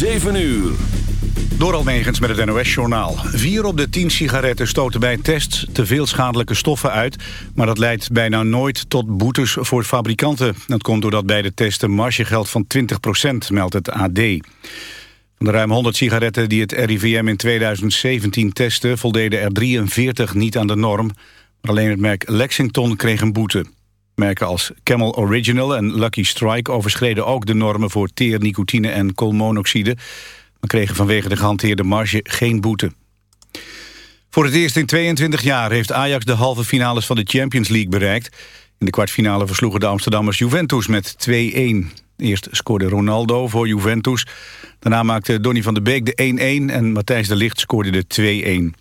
7 uur. Door Almegens met het NOS-journaal. Vier op de tien sigaretten stoten bij tests te veel schadelijke stoffen uit... maar dat leidt bijna nooit tot boetes voor fabrikanten. Dat komt doordat bij de testen margegeld van 20% meldt het AD. Van de ruim 100 sigaretten die het RIVM in 2017 testte... voldeden er 43 niet aan de norm. Maar alleen het merk Lexington kreeg een boete. Merken als Camel Original en Lucky Strike overschreden ook de normen voor teer, nicotine en koolmonoxide maar kregen vanwege de gehanteerde marge geen boete. Voor het eerst in 22 jaar heeft Ajax de halve finales van de Champions League bereikt. In de kwartfinale versloegen de Amsterdammers Juventus met 2-1. Eerst scoorde Ronaldo voor Juventus. Daarna maakte Donny van de Beek de 1-1 en Matthijs de Ligt scoorde de 2-1.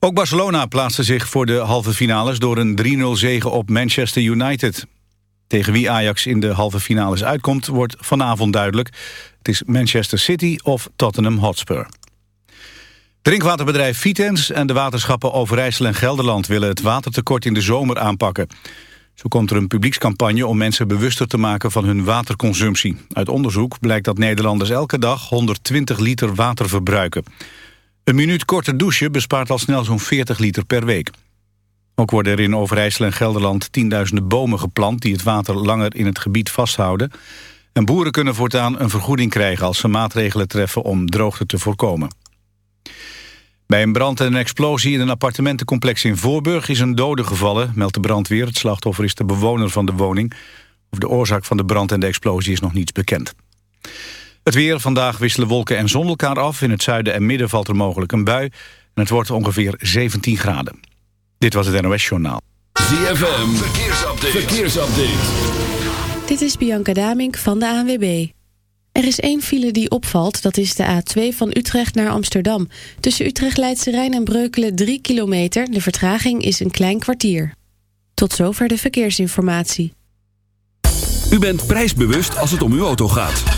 Ook Barcelona plaatste zich voor de halve finales door een 3-0 zege op Manchester United. Tegen wie Ajax in de halve finales uitkomt wordt vanavond duidelijk. Het is Manchester City of Tottenham Hotspur. Drinkwaterbedrijf Vitens en de waterschappen Overijssel en Gelderland... willen het watertekort in de zomer aanpakken. Zo komt er een publiekscampagne om mensen bewuster te maken van hun waterconsumptie. Uit onderzoek blijkt dat Nederlanders elke dag 120 liter water verbruiken. Een minuut korter douchen bespaart al snel zo'n 40 liter per week. Ook worden er in Overijssel en Gelderland tienduizenden bomen geplant... die het water langer in het gebied vasthouden. En boeren kunnen voortaan een vergoeding krijgen... als ze maatregelen treffen om droogte te voorkomen. Bij een brand en een explosie in een appartementencomplex in Voorburg... is een dode gevallen, meldt de brandweer. Het slachtoffer is de bewoner van de woning. Over de oorzaak van de brand en de explosie is nog niets bekend. Het weer, vandaag wisselen wolken en zon elkaar af. In het zuiden en midden valt er mogelijk een bui. En het wordt ongeveer 17 graden. Dit was het NOS Journaal. ZFM, verkeersupdate. verkeersupdate. Dit is Bianca Damink van de ANWB. Er is één file die opvalt, dat is de A2 van Utrecht naar Amsterdam. Tussen Utrecht, Leidse Rijn en Breukelen 3 kilometer. De vertraging is een klein kwartier. Tot zover de verkeersinformatie. U bent prijsbewust als het om uw auto gaat.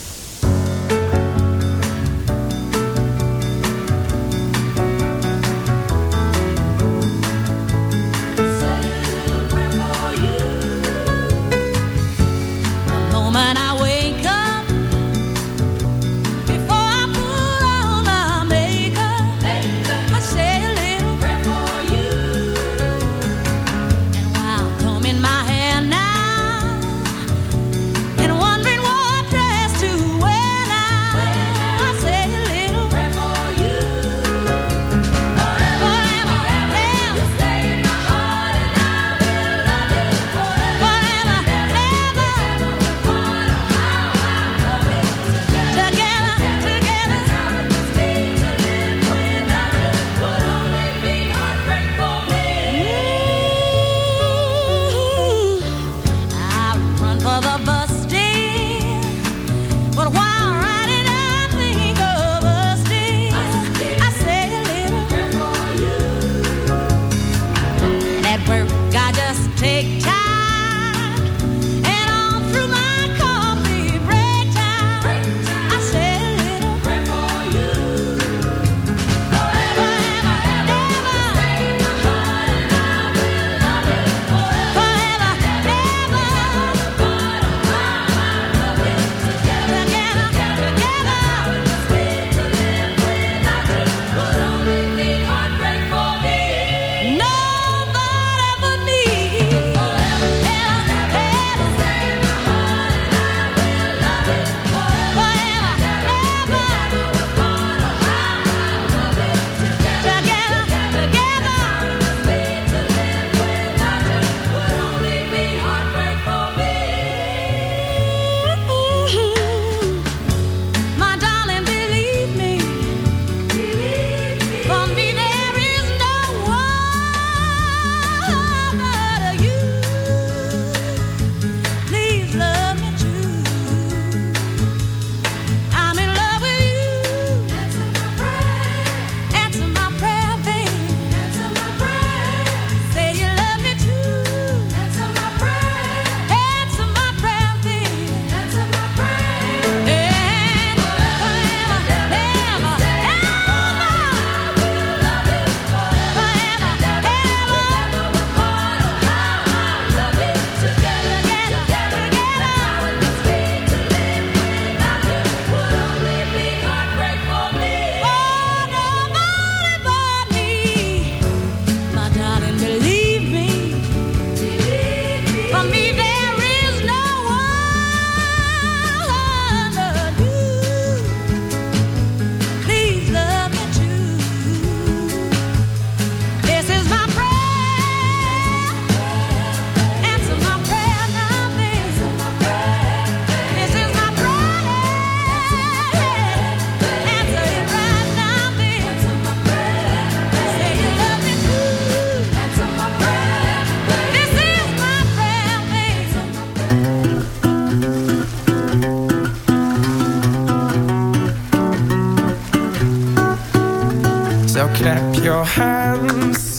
hands.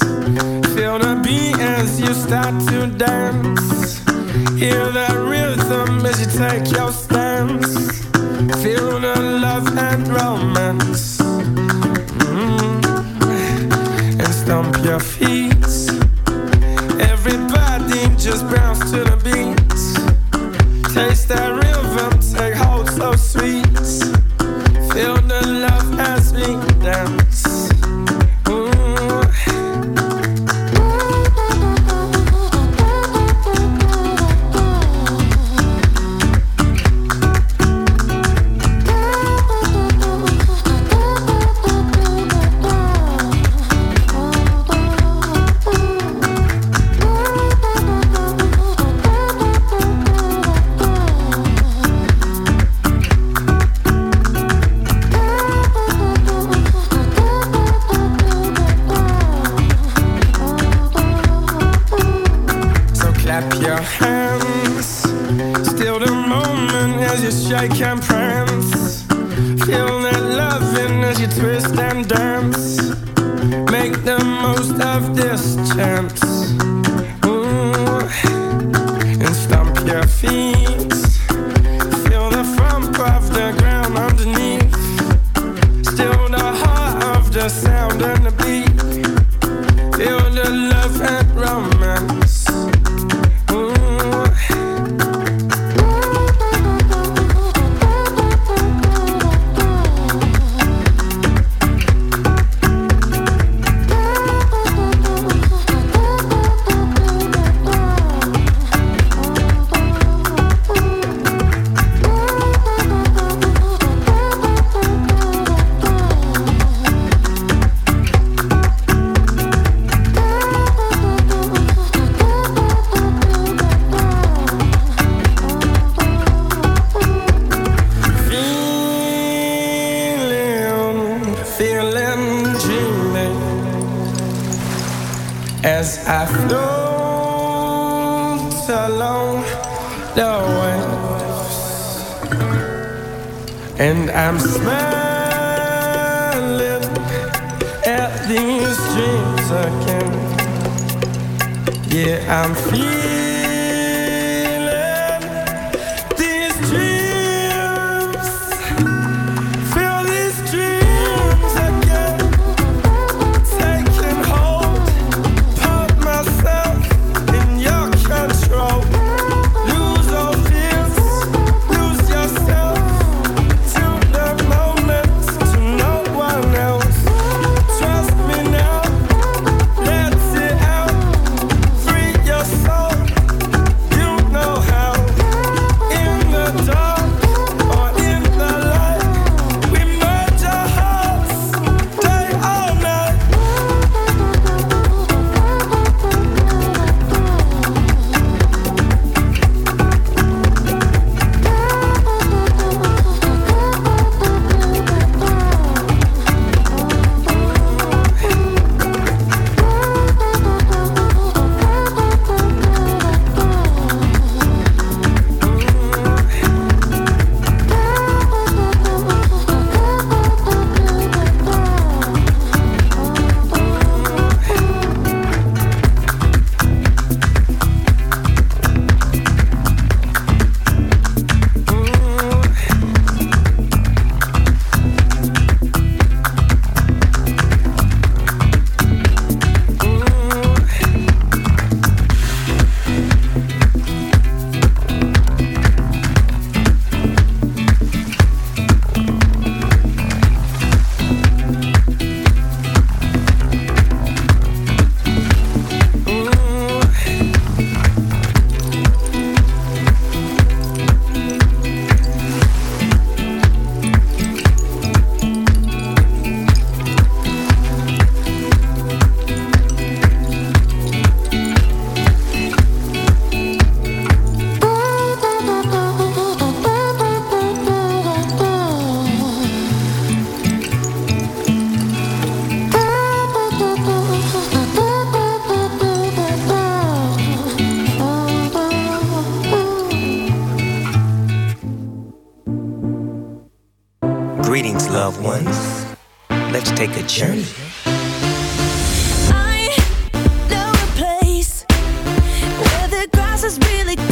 Feel the beat as you start to dance. Hear the rhythm as you take your feel is really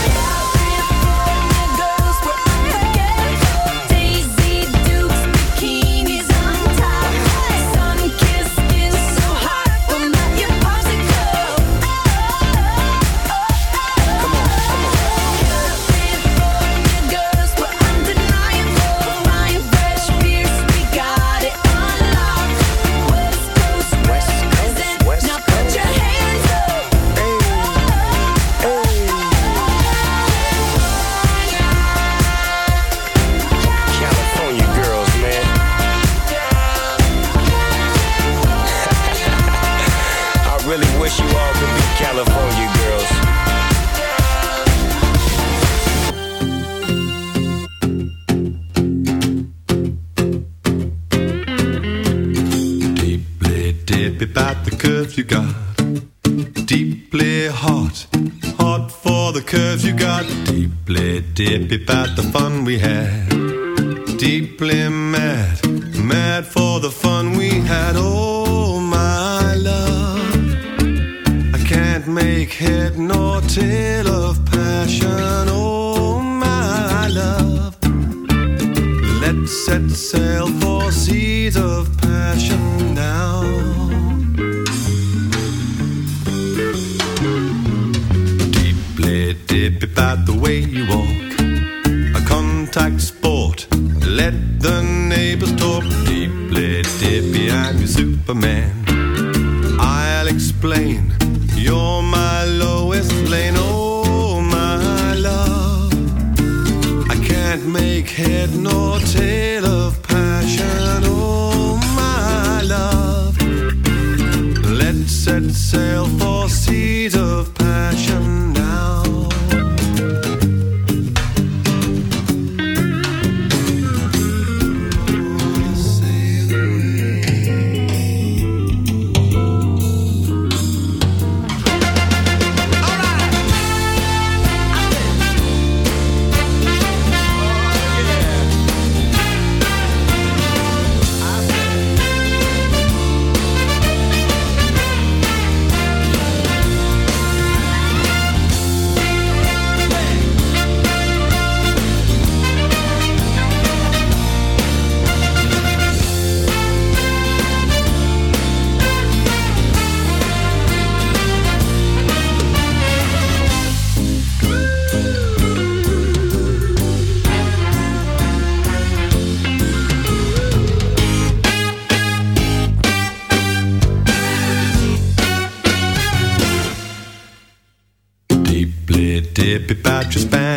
you got. Deeply hot, hot for the curves you got. Deeply dippy about the fun we had. Deeply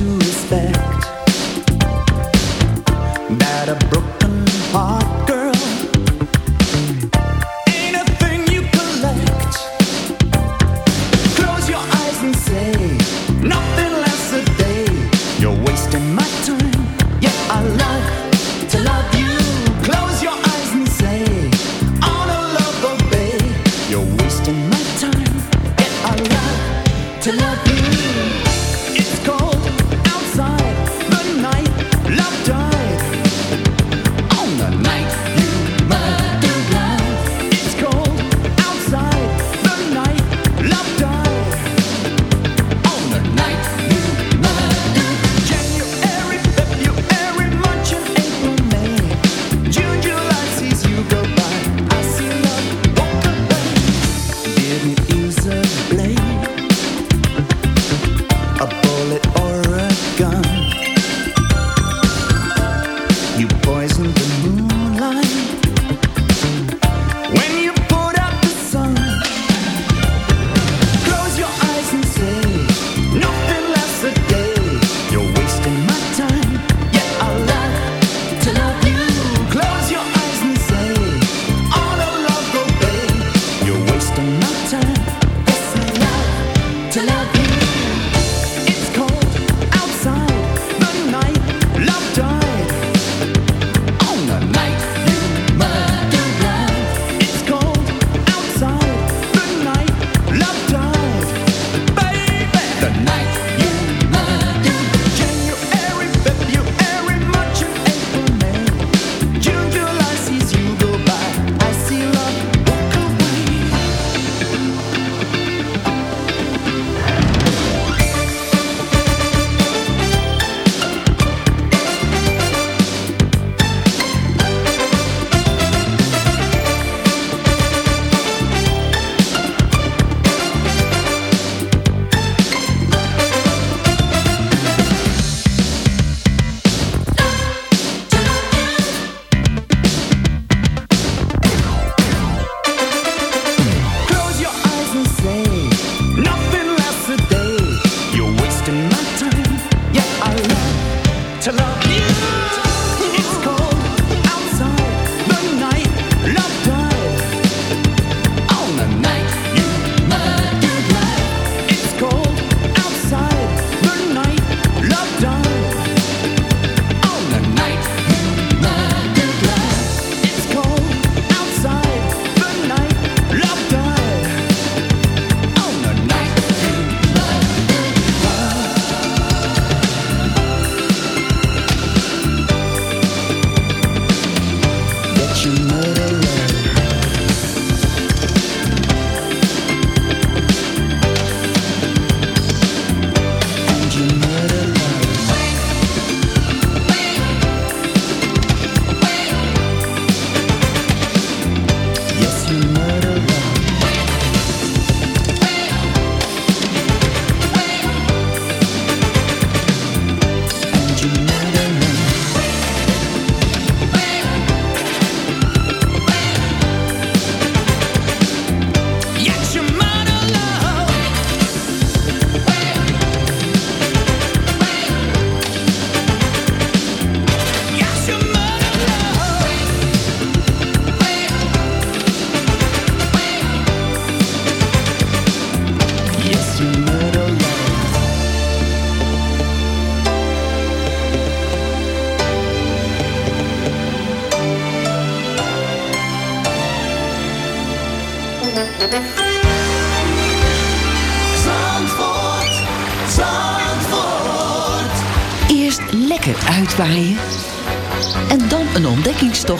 to respect. That a broken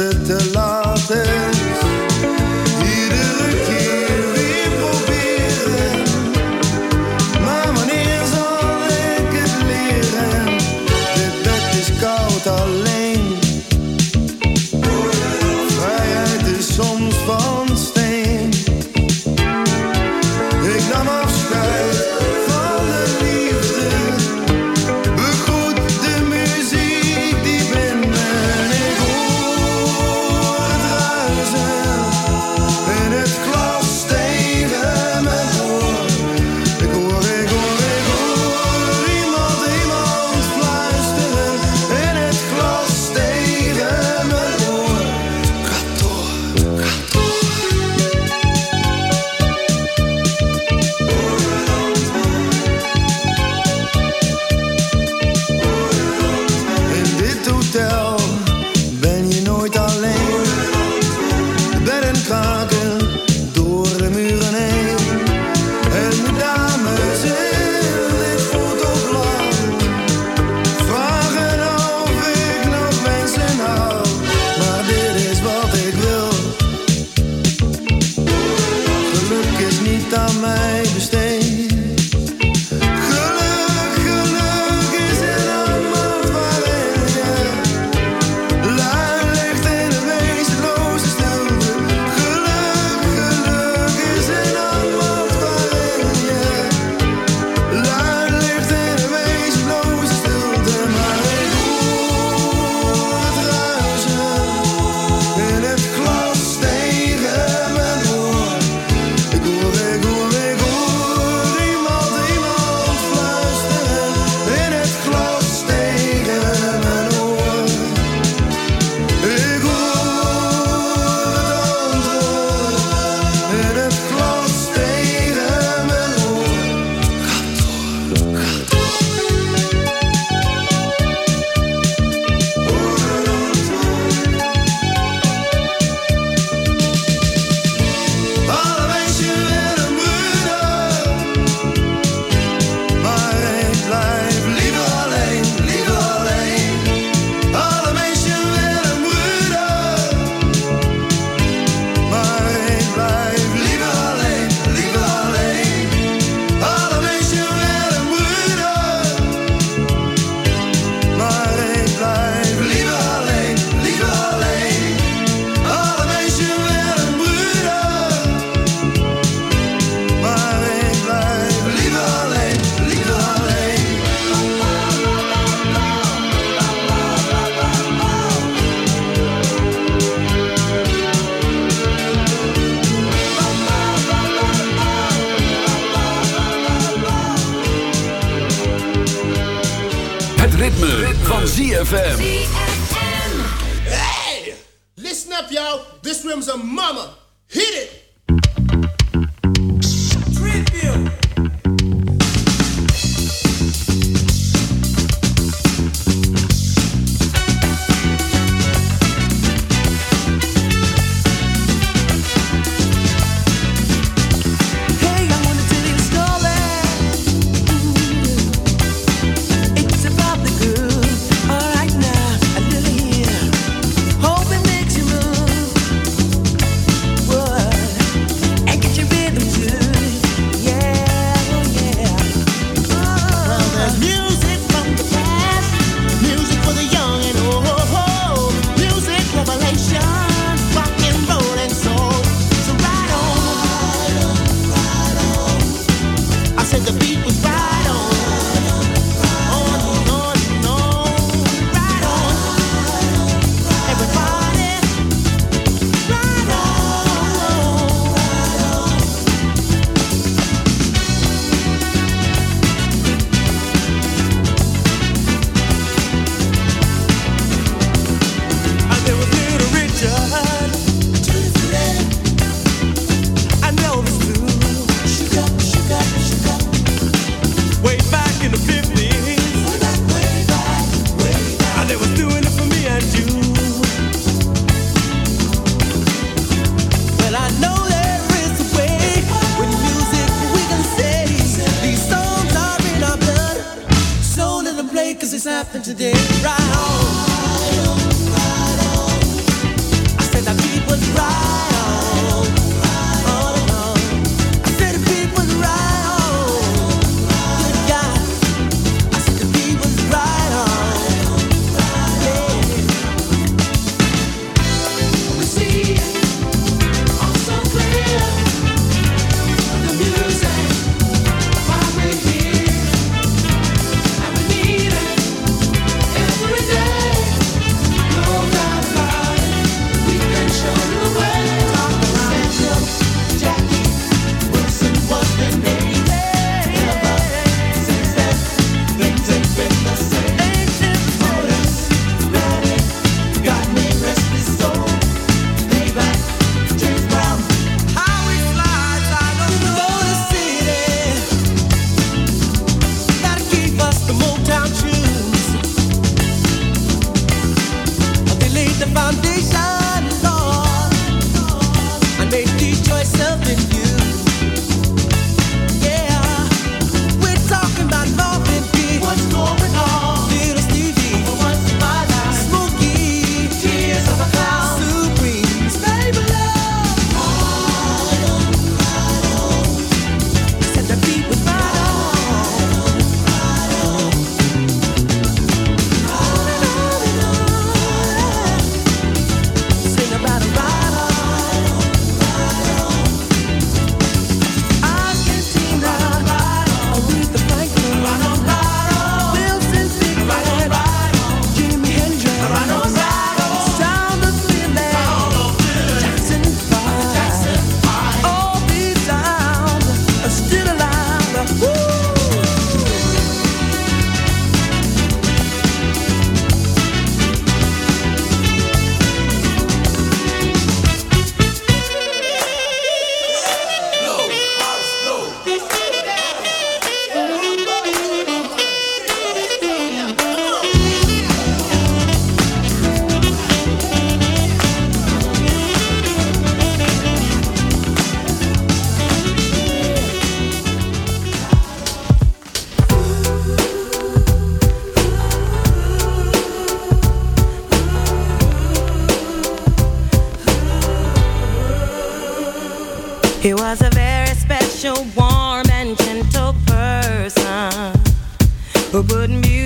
te te He was a very special, warm, and gentle person who wouldn't be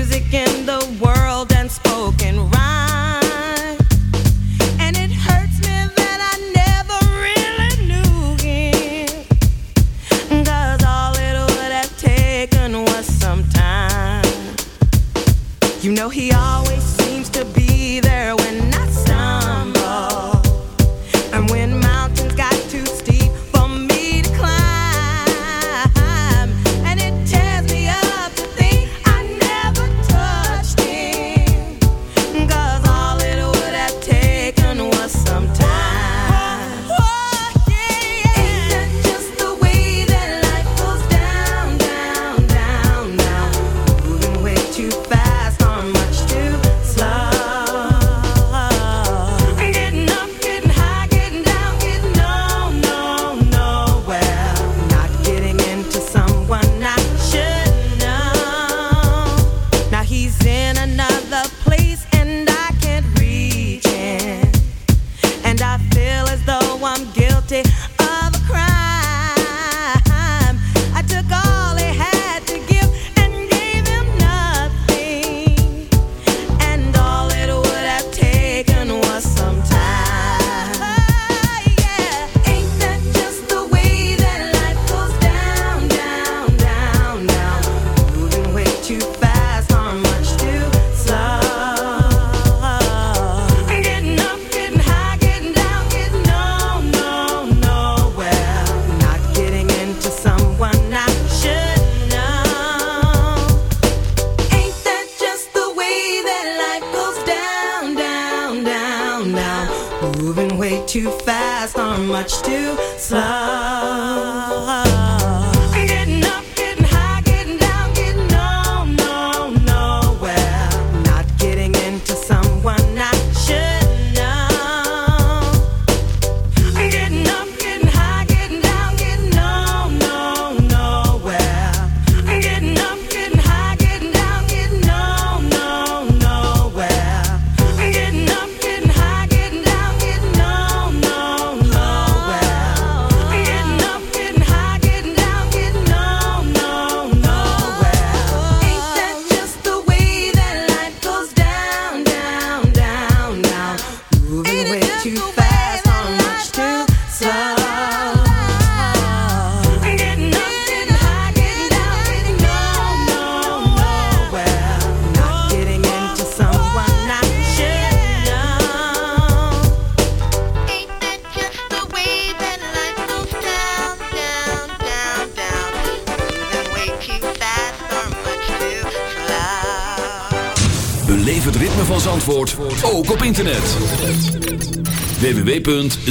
much too slow.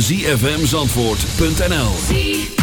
www.zfmzandvoort.nl